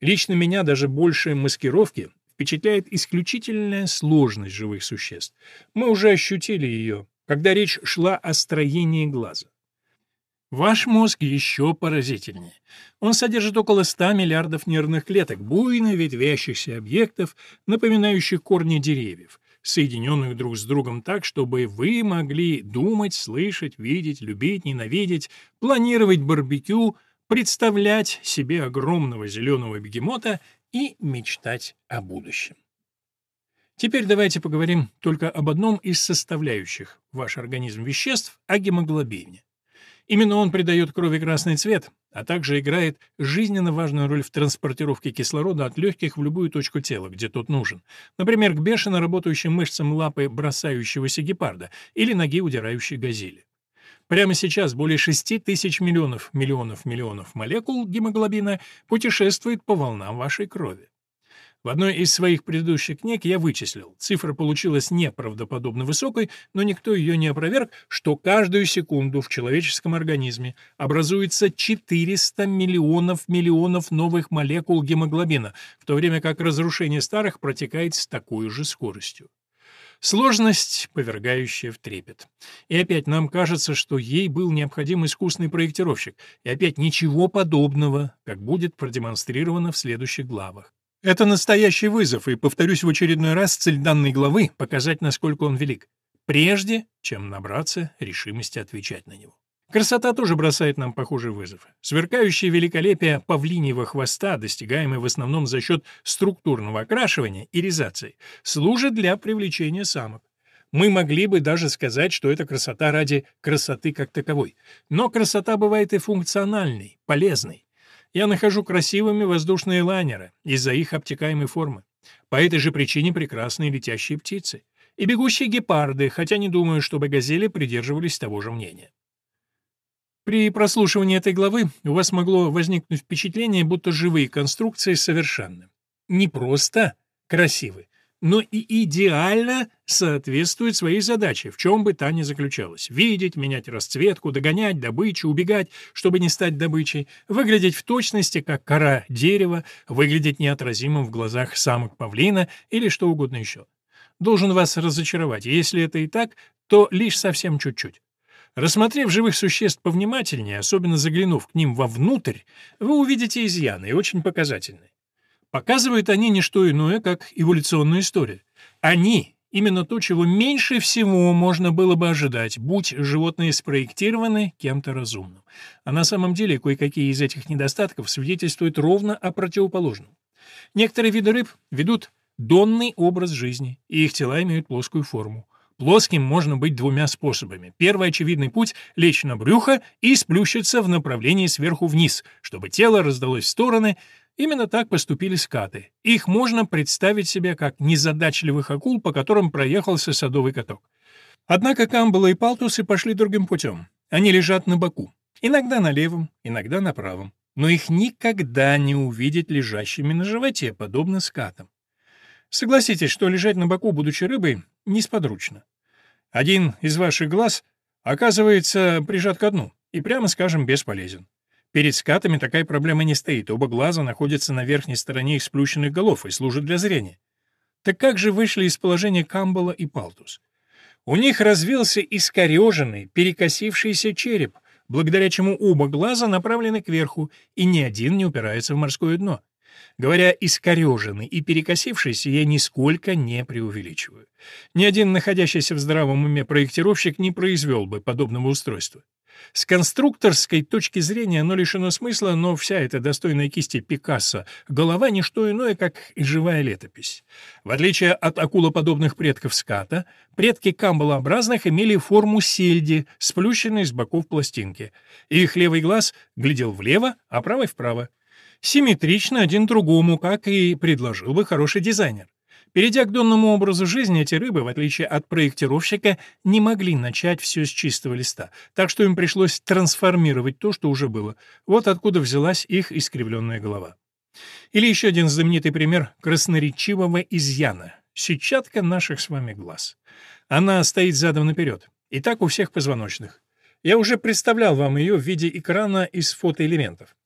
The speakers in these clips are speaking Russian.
Лично меня даже больше маскировки впечатляет исключительная сложность живых существ. Мы уже ощутили ее, когда речь шла о строении глаза. Ваш мозг еще поразительнее. Он содержит около 100 миллиардов нервных клеток, буйно ветвящихся объектов, напоминающих корни деревьев, соединенных друг с другом так, чтобы вы могли думать, слышать, видеть, любить, ненавидеть, планировать барбекю, представлять себе огромного зеленого бегемота и мечтать о будущем. Теперь давайте поговорим только об одном из составляющих ваш организм веществ – о гемоглобине. Именно он придает крови красный цвет, а также играет жизненно важную роль в транспортировке кислорода от легких в любую точку тела, где тот нужен. Например, к бешено работающим мышцам лапы бросающегося гепарда или ноги удирающей газели. Прямо сейчас более 6 тысяч миллионов миллионов миллионов молекул гемоглобина путешествует по волнам вашей крови. В одной из своих предыдущих книг я вычислил, цифра получилась неправдоподобно высокой, но никто ее не опроверг, что каждую секунду в человеческом организме образуется 400 миллионов миллионов новых молекул гемоглобина, в то время как разрушение старых протекает с такой же скоростью. Сложность, повергающая в трепет. И опять нам кажется, что ей был необходим искусный проектировщик, и опять ничего подобного, как будет продемонстрировано в следующих главах. Это настоящий вызов, и, повторюсь в очередной раз, цель данной главы — показать, насколько он велик, прежде чем набраться решимости отвечать на него. Красота тоже бросает нам похожий вызов. Сверкающее великолепие павлиньего хвоста, достигаемое в основном за счет структурного окрашивания, иризации, служит для привлечения самок. Мы могли бы даже сказать, что это красота ради красоты как таковой. Но красота бывает и функциональной, полезной. Я нахожу красивыми воздушные лайнеры из-за их обтекаемой формы. По этой же причине прекрасные летящие птицы. И бегущие гепарды, хотя не думаю, чтобы газели придерживались того же мнения. При прослушивании этой главы у вас могло возникнуть впечатление, будто живые конструкции совершенны. Не просто красивы, но и идеально соответствует своей задаче, в чем бы та ни заключалась. Видеть, менять расцветку, догонять добычу, убегать, чтобы не стать добычей, выглядеть в точности, как кора дерева, выглядеть неотразимым в глазах самок павлина или что угодно еще. Должен вас разочаровать, если это и так, то лишь совсем чуть-чуть. Рассмотрев живых существ повнимательнее, особенно заглянув к ним вовнутрь, вы увидите изъяны, и очень показательные. Показывают они не что иное, как эволюционную историю. Они — именно то, чего меньше всего можно было бы ожидать, будь животные спроектированы кем-то разумным. А на самом деле кое-какие из этих недостатков свидетельствуют ровно о противоположном. Некоторые виды рыб ведут донный образ жизни, и их тела имеют плоскую форму. Плоским можно быть двумя способами. Первый очевидный путь — лечь на брюхо и сплющиться в направлении сверху вниз, чтобы тело раздалось в стороны — Именно так поступили скаты. Их можно представить себе как незадачливых акул, по которым проехался садовый каток. Однако камбала и палтусы пошли другим путем. Они лежат на боку. Иногда на левом, иногда на правом. Но их никогда не увидеть лежащими на животе, подобно скатам. Согласитесь, что лежать на боку, будучи рыбой, несподручно. Один из ваших глаз оказывается прижат ко дну и, прямо скажем, бесполезен. Перед скатами такая проблема не стоит, оба глаза находятся на верхней стороне их сплющенных голов и служат для зрения. Так как же вышли из положения Камбала и Палтус? У них развился искореженный, перекосившийся череп, благодаря чему оба глаза направлены кверху, и ни один не упирается в морское дно. Говоря «искореженный» и «перекосившийся», я нисколько не преувеличиваю. Ни один находящийся в здравом уме проектировщик не произвел бы подобного устройства. С конструкторской точки зрения оно лишено смысла, но вся эта достойная кисти Пикассо голова — не что иное, как живая летопись. В отличие от акулоподобных предков ската, предки камбалообразных имели форму сельди, сплющенной с боков пластинки. Их левый глаз глядел влево, а правый — вправо. Симметрично один другому, как и предложил бы хороший дизайнер. Перейдя к донному образу жизни, эти рыбы, в отличие от проектировщика, не могли начать все с чистого листа, так что им пришлось трансформировать то, что уже было. Вот откуда взялась их искривленная голова. Или еще один знаменитый пример красноречивого изъяна — сетчатка наших с вами глаз. Она стоит задом наперед, и так у всех позвоночных. Я уже представлял вам ее в виде экрана из фотоэлементов.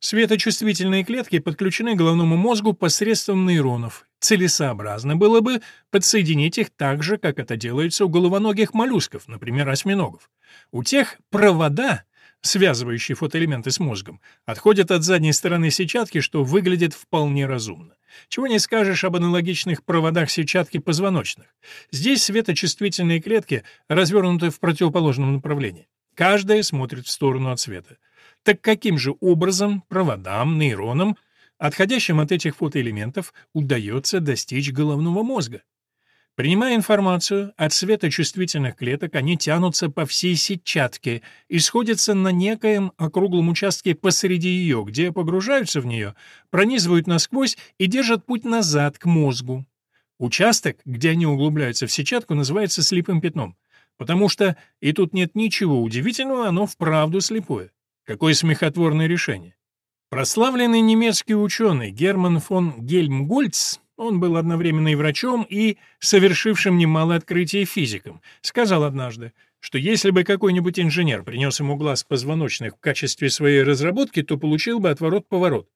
Светочувствительные клетки подключены к головному мозгу посредством нейронов. Целесообразно было бы подсоединить их так же, как это делается у головоногих моллюсков, например, осьминогов. У тех провода, связывающие фотоэлементы с мозгом, отходят от задней стороны сетчатки, что выглядит вполне разумно. Чего не скажешь об аналогичных проводах сетчатки позвоночных. Здесь светочувствительные клетки развернуты в противоположном направлении. Каждая смотрит в сторону от света. Так каким же образом проводам, нейронам, отходящим от этих фотоэлементов, удается достичь головного мозга? Принимая информацию от светочувствительных клеток, они тянутся по всей сетчатке и сходятся на некоем округлом участке посреди ее, где погружаются в нее, пронизывают насквозь и держат путь назад к мозгу. Участок, где они углубляются в сетчатку, называется слепым пятном, потому что, и тут нет ничего удивительного, оно вправду слепое. Какое смехотворное решение. Прославленный немецкий ученый Герман фон Гельмгольц, он был одновременно и врачом, и совершившим немало открытий физиком, сказал однажды, что если бы какой-нибудь инженер принес ему глаз позвоночных в качестве своей разработки, то получил бы отворот-поворот.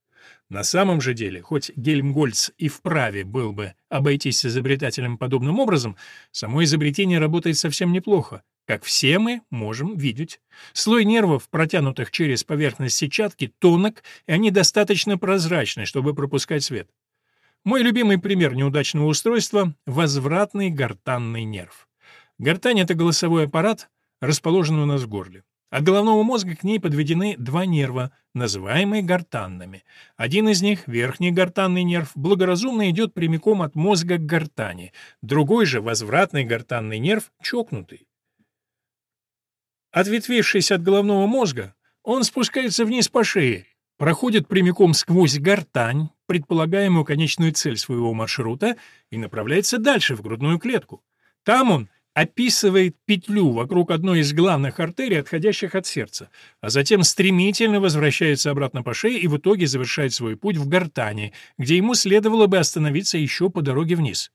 На самом же деле, хоть Гельмгольц и вправе был бы обойтись с изобретателем подобным образом, само изобретение работает совсем неплохо, как все мы можем видеть. Слой нервов, протянутых через поверхность сетчатки, тонок, и они достаточно прозрачны, чтобы пропускать свет. Мой любимый пример неудачного устройства — возвратный гортанный нерв. Гортань — это голосовой аппарат, расположенный у нас в горле. От головного мозга к ней подведены два нерва, называемые гортанными. Один из них, верхний гортанный нерв, благоразумно идет прямиком от мозга к гортани, другой же, возвратный гортанный нерв, чокнутый. Ответвившись от головного мозга, он спускается вниз по шее, проходит прямиком сквозь гортань, предполагаемую конечную цель своего маршрута, и направляется дальше, в грудную клетку. Там он описывает петлю вокруг одной из главных артерий, отходящих от сердца, а затем стремительно возвращается обратно по шее и в итоге завершает свой путь в гортани, где ему следовало бы остановиться еще по дороге вниз.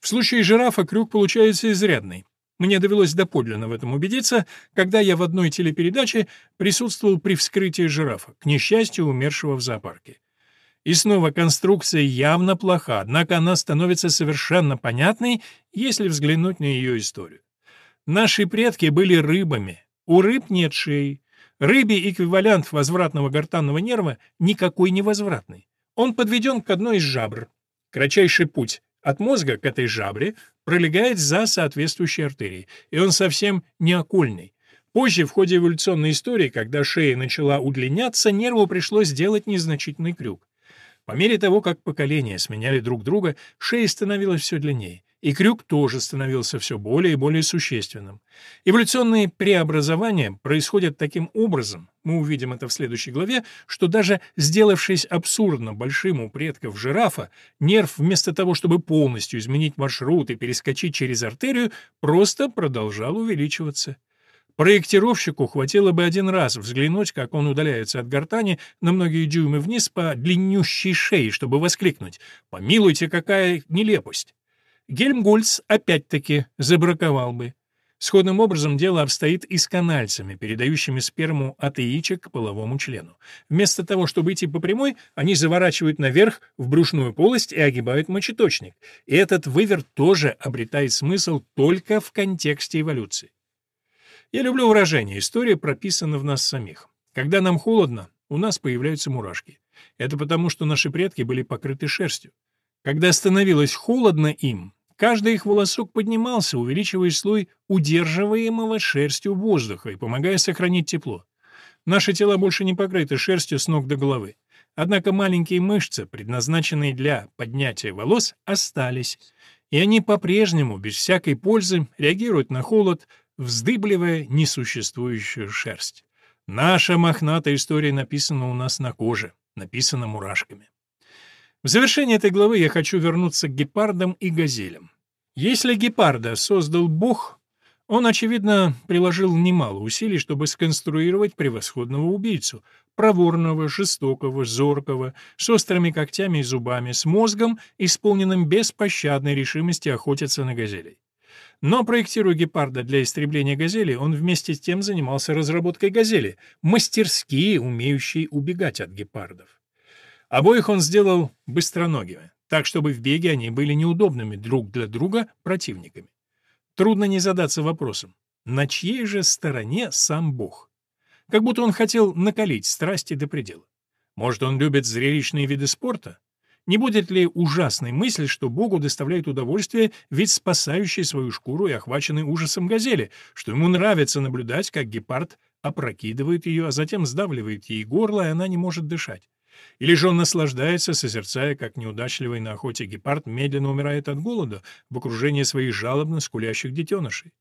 В случае жирафа крюк получается изрядный. Мне довелось доподлинно в этом убедиться, когда я в одной телепередаче присутствовал при вскрытии жирафа, к несчастью, умершего в зоопарке. И снова конструкция явно плоха, однако она становится совершенно понятной, если взглянуть на ее историю. Наши предки были рыбами. У рыб нет шеи. Рыбий эквивалент возвратного гортанного нерва никакой не возвратный. Он подведен к одной из жабр. Кратчайший путь от мозга к этой жабре пролегает за соответствующей артерией, и он совсем не окольный. Позже, в ходе эволюционной истории, когда шея начала удлиняться, нерву пришлось сделать незначительный крюк. По мере того, как поколения сменяли друг друга, шея становилась все длиннее, и крюк тоже становился все более и более существенным. Эволюционные преобразования происходят таким образом, мы увидим это в следующей главе, что даже сделавшись абсурдно большим у предков жирафа, нерв вместо того, чтобы полностью изменить маршрут и перескочить через артерию, просто продолжал увеличиваться. Проектировщику хватило бы один раз взглянуть, как он удаляется от гортани на многие дюймы вниз по длиннющей шее, чтобы воскликнуть «Помилуйте, какая нелепость!». Гельмгольц опять-таки забраковал бы. Сходным образом дело обстоит и с канальцами, передающими сперму от яичек к половому члену. Вместо того, чтобы идти по прямой, они заворачивают наверх в брюшную полость и огибают мочеточник. И этот выверт тоже обретает смысл только в контексте эволюции. Я люблю выражение «история прописана в нас самих». Когда нам холодно, у нас появляются мурашки. Это потому, что наши предки были покрыты шерстью. Когда становилось холодно им, каждый их волосок поднимался, увеличивая слой удерживаемого шерстью воздуха и помогая сохранить тепло. Наши тела больше не покрыты шерстью с ног до головы. Однако маленькие мышцы, предназначенные для поднятия волос, остались, и они по-прежнему, без всякой пользы, реагируют на холод, вздыбливая несуществующую шерсть. Наша мохнатая история написана у нас на коже, написана мурашками. В завершение этой главы я хочу вернуться к гепардам и газелям. Если гепарда создал Бог, он, очевидно, приложил немало усилий, чтобы сконструировать превосходного убийцу, проворного, жестокого, зоркого, с острыми когтями и зубами, с мозгом, исполненным беспощадной решимости охотиться на газелей. Но, проектируя гепарда для истребления газели, он вместе с тем занимался разработкой газели, мастерски умеющей убегать от гепардов. Обоих он сделал быстроногими, так чтобы в беге они были неудобными друг для друга противниками. Трудно не задаться вопросом, на чьей же стороне сам Бог? Как будто он хотел накалить страсти до предела. Может, он любит зрелищные виды спорта? Не будет ли ужасной мысль, что Богу доставляет удовольствие вид спасающий свою шкуру и охваченный ужасом газели, что ему нравится наблюдать, как гепард опрокидывает ее, а затем сдавливает ей горло, и она не может дышать? Или же он наслаждается, созерцая, как неудачливый на охоте гепард медленно умирает от голода в окружении своих жалобно скулящих детенышей?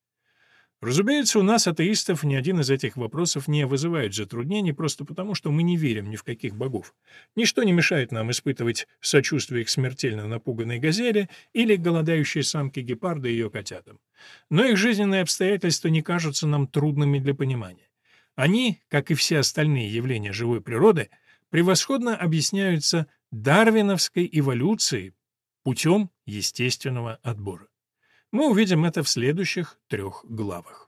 Разумеется, у нас, атеистов, ни один из этих вопросов не вызывает затруднений просто потому, что мы не верим ни в каких богов. Ничто не мешает нам испытывать сочувствие к смертельно напуганной газели или голодающей самке гепарда и ее котятам. Но их жизненные обстоятельства не кажутся нам трудными для понимания. Они, как и все остальные явления живой природы, превосходно объясняются дарвиновской эволюцией путем естественного отбора. Мы увидим это в следующих трех главах.